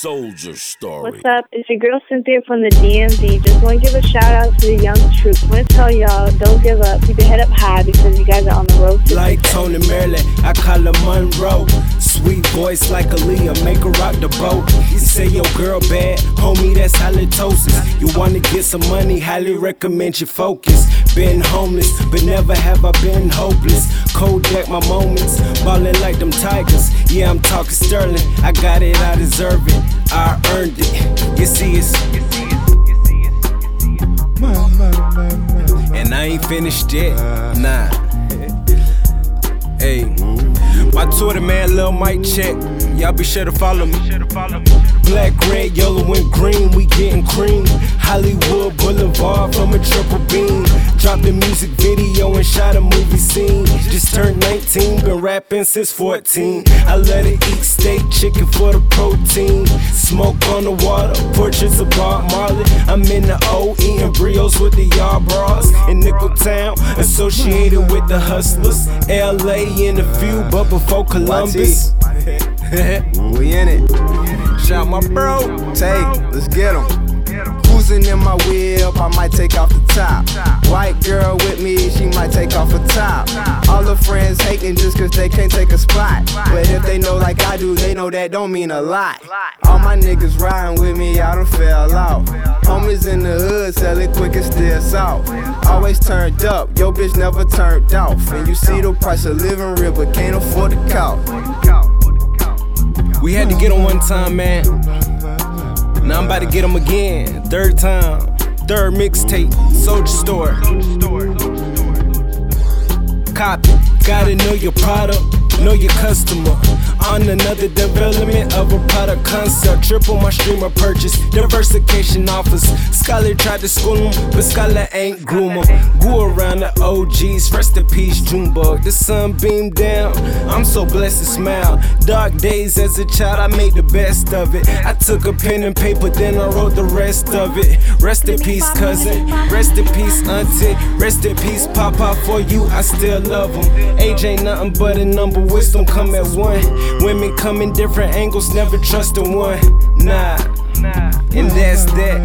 Soldier Story. What's up? It's your girl Cynthia from the DMV. Just want to give a shout out to the young troops. Want to tell y'all, don't give up. Keep your head up high because you guys are on the road to Like success. Tony Maryland, I call her Monroe. Sweet voice like Aaliyah, make her rock the boat. You say your girl bad, homie, that's halitosis. You wanna get some money, highly recommend you focus. Been homeless, but never have I been hopeless. Kodak my moments, ballin' like them tigers. Yeah, I'm talking sterling. I got it, I deserve it. I earned it. You see, it's. And I ain't finished yet. Nah. Hey, my Twitter man, Lil Mike check. Y'all be sure to follow me. Black, red, yellow, and green, we getting cream. Hollywood Boulevard from a triple beam. Dropped a music video and shot a movie scene. Turned 19, been rapping since 14. I let it eat steak, chicken for the protein. Smoke on the water, portraits of Bob Marley. I'm in the O, eating brios with the yard bras. In Nickel Town, associated with the hustlers. LA in a few, but before Columbus. We in it. Shout my bro. Tay, let's get 'em. Cruising in my whip, I might take off the top. White girl with me, she might take off her top. Friends hating just cause they can't take a spot. But if they know like I do, they know that don't mean a lot. All my niggas riding with me, I done fell out. Homies in the hood sell it quick and still south. Always turned up, yo bitch never turned off. And you see the price of living real, but can't afford the couch. We had to get him one time, man. Now I'm about to get him again. Third time. Third mixtape. Soldier Story. Copy. Gotta know your product, know your customer. On another development of a concept. Triple my stream of purchase. Diversification offers. Scholar tried to school him, but Scholar ain't groom him. Go around the OGs. Rest in peace, Junebug. The sun beamed down. I'm so blessed to smile. Dark days as a child, I made the best of it. I took a pen and paper, then I wrote the rest of it. Rest in peace, cousin. Rest in peace, auntie. Rest in peace, Papa. For you, I still love him. Age ain't nothing but a number. Wisdom come at one. Women come in different angles, never trust in one. Nah. And that's that.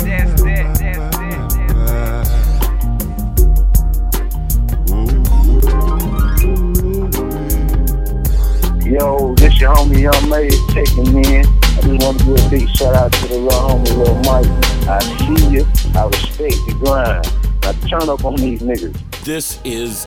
Yo, this your homie Young May checking in. I just want to give a big shout out to the little homie, little Mike. I see you. I respect the grind. Now turn up on these niggas. This is